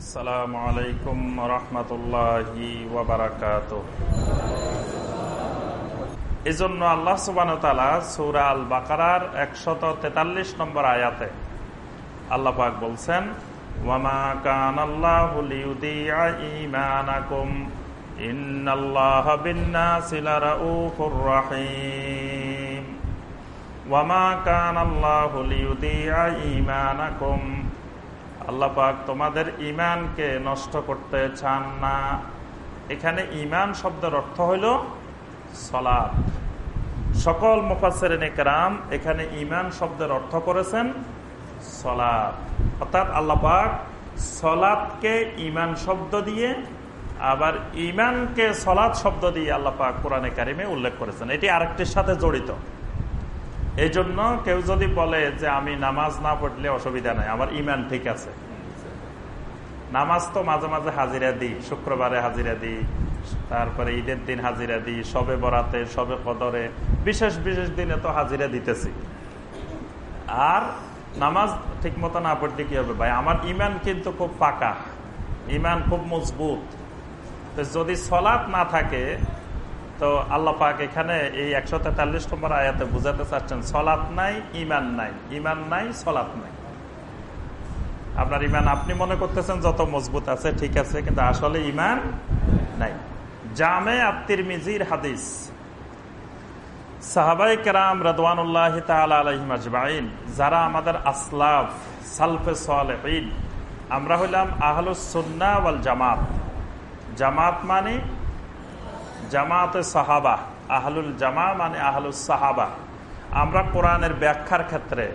আসসালামু আলাইকুম রহমতুল্লাহি এই জন্য আল্লাহ সুবান সৌরা আল বাকারার একশত তেতাল্লিশ নম্বর আয়াতে আল্লাহ পাক বলছেন, ওয়ামা কান আল্লাহ ইমানাকুম ইন্নাল্লাহ বিন্নাসি লারাউফুর রাহিম। ওয়ামা কান আল্লাহ ঈমানাকুম আল্লাহ পাক তোমাদের ইমানকে নষ্ট করতে চান না। এখানে ইমান শব্দের অর্থ হইল সলাপ সকল মুফাসের একরাম এখানে ইমান শব্দের অর্থ করেছেন সলাপ অর্থাৎ আল্লাহ পাক সলাপকে ইমান শব্দ দিয়ে, আবার ইমানকে সলাদ শব্দ দিয়ে আল্লাহ পাক কোরআনে কারিমে উল্লেখ করেছেন। এটি আরেকটির সাথে জড়িত। এই জন্য কেউ যদি বলে যে আমি নামাজ না পড়লে অসুবিধা নাই, আমার ইমান ঠিক আছে। নামাজ তো মাঝে মাঝে হাজিরা দিই, শুক্রবারে হাজিরা দিই, তারপরে ঈদের দিন হাজিরা দিই, সবে বরাতে, সবে কদরে, বিশেষ বিশেষ দিনে তো হাজিরা দিতেছি। আর নামাজ ঠিক মতো না পড়তে কি হবে ভাই? আমার ইমান কিন্তু খুব পাকা, ইমান খুব মজবুত। যদি সলাপ না থাকে তো আল্লাহ পাক এখানে এই একশো তেতাল্লিশ নম্বর আয়াতে বুঝাতে চাচ্ছেন সলাপ নাই ইমান নাই। ইমান নাই সলাপ নাই। আপনার ইমান আপনি মনে করতেছেন যত মজবুত আছে, ঠিক আছে, কিন্তু আসলে ইমান নাই। জামে আত্মির মিজির হাদিস সাহাবাই যারা আমাদের আমরা হইলাম আহলুসন্না জামাত। জামাত মানে জামাতে সাহাবা, আহলুল জামা মানে আহলুল সাহাবা। আমরা কোরআনের ব্যাখ্যার ক্ষেত্রে,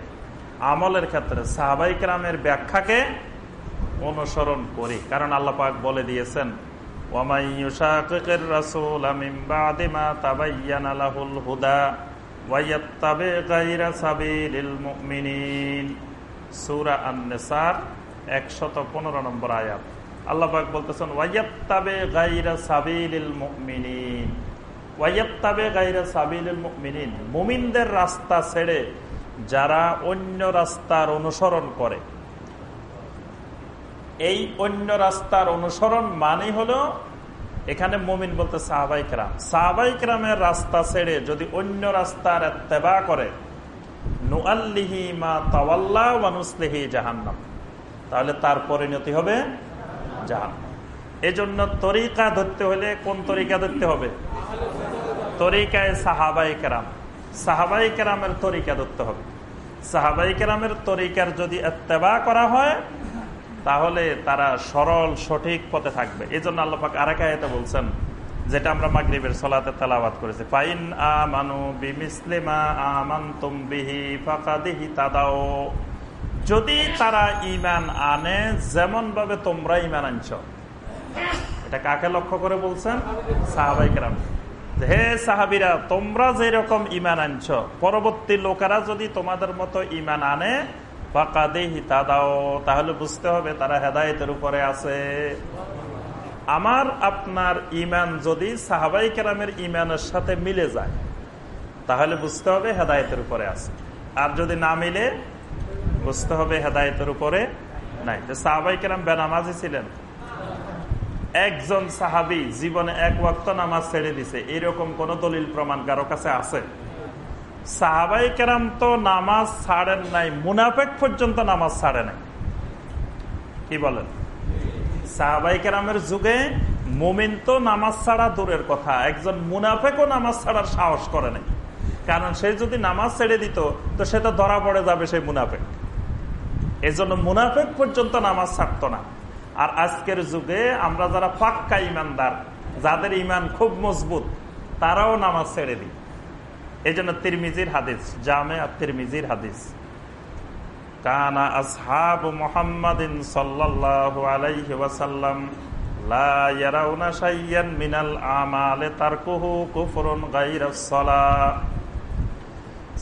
আমলের ক্ষেত্রে, সাহাবাই কেরামের ব্যাখ্যাকে অনুসরণ করি। কারণ আল্লাহ পাক বলে দিয়েছেন একশত পনেরো নম্বর আয়াত। আল্লাহবাক বলতেছেন, ওয়াইয়াত্তাবে গাইরা সাবিল মুমিনিন। ওয়াইয়াত্তাবে গাইরা সাবিল মুমিনদের রাস্তা ছেড়ে যারা অন্য রাস্তার অনুসরণ করে। এই অন্য রাস্তার অনুসরণ মানে হলো, এখানে মুমিন বলতে সাহাবাই কেরাম। সাহাবাই কেরামের রাস্তা ছেড়ে যদি অন্য রাস্তার এত্তেবা করে, নুআল্লিহি মা তাওয়াল্লা ওয়ানুসলিহি জাহান্নাম। তাহলে তার পরিণতি হবে জাহান জন্য তরিকা ধরতে হলে কোন তরিকা ধরতে হবে? তরিকায় সাহাবাই কেরাম। সাহাবাই কেরামের তরিকা ধরতে হবে। সাহাবাই কেরামের তরিকার যদি এত্তেবা করা হয়, তাহলে তারা সরল, সঠিক পথে থাকবে। এই জন্য আল্লাপাক আরেকায়তে বলছেন, যেটা আমরা মাগরীবের সলাতে তালাবাদ করেছি, ফাইন আমানু বিমিসলিমা আমান তুমবিহি ফাকাদিহি তাদাও যদি তারা ইমান আনে যেমন ভাবে তোমরা ইমান আনছ। এটা কাকে লক্ষ্য করে বলছেন? সাহাবাইকেরাম হে সাহাবিরা, তোমরা যেরকম ইমান আনছ, পরবর্তী লোকেরা যদি তোমাদের মতো ইমান আনে দাও তাহলে বুঝতে হবে তারা হেদায়তের উপরে আছে। আমার, আপনার ইমান যদি সাহাবাই কেরামের ইমানের সাথে মিলে যায়, তাহলে বুঝতে হবে হেদায়তের উপরে আছে। আর যদি না মিলে বুঝতে হবে হেদায়তের উপরে নাই। সাহাবাই কেরাম বেনামাজি ছিলেন। একজন সাহাবি জীবনে এক ওয়াক্ত নামাজ ছেড়ে দিছে। এরকম কোন দলিল প্রমাণ কারও কাছে আছে? সাহাবাই কেরাম তো নামাজ ছাড়েন নাই, মুনাফেক পর্যন্ত নামাজ ছাড়ে নাই। কি বলেন? সাহাবাই কেরামের যুগে মোমিন তো নামাজ ছাড়া দূরের কথা, একজন মুনাফেকও নামাজ ছাড়ার সাহস করে নাই। কারণ সে যদি নামাজ ছেড়ে দিত, তো সে তো ধরা পড়ে যাবে সেই মুনাফেক। এই জন্য মুনাফেক পর্যন্ত নামাজ ছাড়তো না। আর আজকের যুগে আমরা যারা পাক্কা ইমানদার যাদের ইমান খুব মজবুত, তারাও নামাজ ছেড়ে দিই। এই জন্য তিরমিজির হাদিস, জামে আর তিরমিজির হাদিস। কানা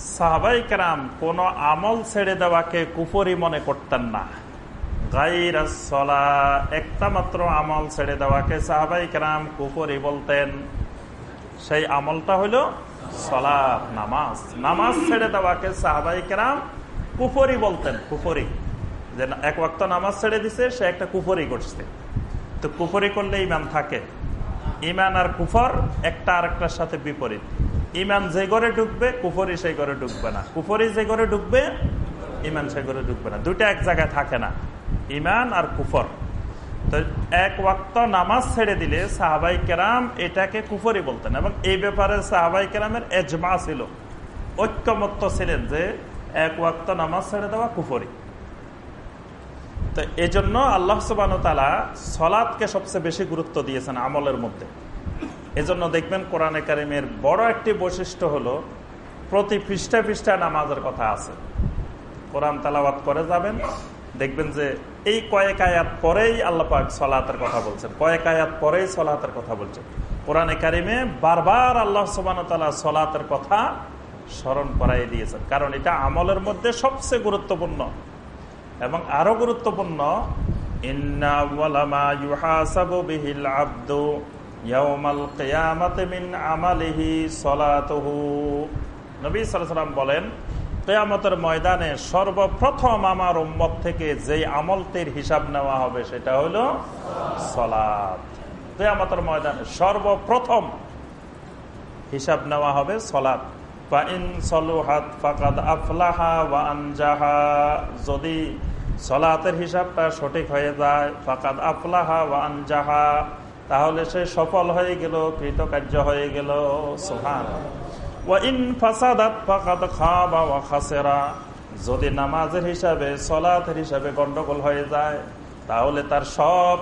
সাহাবাই কেরাম কোন আমল ছেড়ে দেওয়াকে কুফরি মনে করতেন না। একটা মাত্র আমল ছেড়ে দেওয়াকে সাহাবাই কেরাম কুফরি বলতেন। সেই আমলটা হইল সলাপ নামাজ। নামাজ ছেড়ে দেওয়াকে সাহাবাই কেরাম কুফরি বলতেন, কুফরি। যে এক ওয়াক্ত নামাজ ছেড়ে দিছে, সে একটা কুফরি করছে। তো কুফরি করলে ইমান থাকে। ইমান আর কুফর একটা আরেকটার সাথে বিপরীত। ইমান যে ঘরে ঢুকবে, কুফরি সেই ঘরে ঢুকবে না। কুফরি যে ঘরে ঢুকবে, ইমান সে ঘরে ঢুকবে না। দুইটা এক জায়গায় থাকে না, ইমান আর কুফর। তো এক ওয়াক্ত নামাজ ছেড়ে দিলে সাহাবাই কেরাম এটাকে কুফরি বলতেন এবং এই ব্যাপারে সাহাবাই কেরামের এজমা ছিল। ঐক্যমত্য ছিলেন যে এক ওয়াক্ত নামাজ ছেড়ে দেওয়া কুফরি। তো এই জন্য আল্লাহ সুবান তালা সলাদকে সবচেয়ে বেশি গুরুত্ব দিয়েছেন আমলের মধ্যে। এজন্য দেখবেন কোরআনে কারিমের বড় একটি বৈশিষ্ট্য হলো, প্রতি পৃষ্ঠা পৃষ্ঠা নামাজের কথা আছে। কোরআন তালাবাদ করে যাবেন, দেখবেন যে এই কয়েক আয়াত পরেই আল্লাপাক সলাতের কথা বলছেন, কয়েক আয়াত পরেই সলাতের কথা বলছেন। কোরআনে কারিমে বারবার আল্লাহ সুবান তালা সলাতের কথা স্মরণ করাই দিয়েছেন। কারণ এটা আমলের মধ্যে সবচেয়ে গুরুত্বপূর্ণ। এবং আরও গুরুত্বপূর্ণ, ইন্না ইয়াউমাল কিয়ামাতি মিন আমালিহি সলাতুহু। নবী সাল্লাল্লাহু বলেন, কেয়ামতের ময়দানে সর্বপ্রথম আমার উম্মত থেকে যে আমলটির হিসাব নেওয়া হবে সেটা হলো সলাত। কেয়ামতের ময়দানে সর্বপ্রথম হিসাব নেওয়া হবে সলাত। যদি সলাতের হিসাবটা সঠিক হয়ে যায়, ফাকাদ আফলাহা ওয়া আনজাহা। তাহলে সে সফল হয়ে গেল, কৃতকার্য হয়ে গেল। সোহান যদি নামাজের হিসাবে সলাথের হিসাবে গন্ডগোল হয়ে যায়, তাহলে তার সব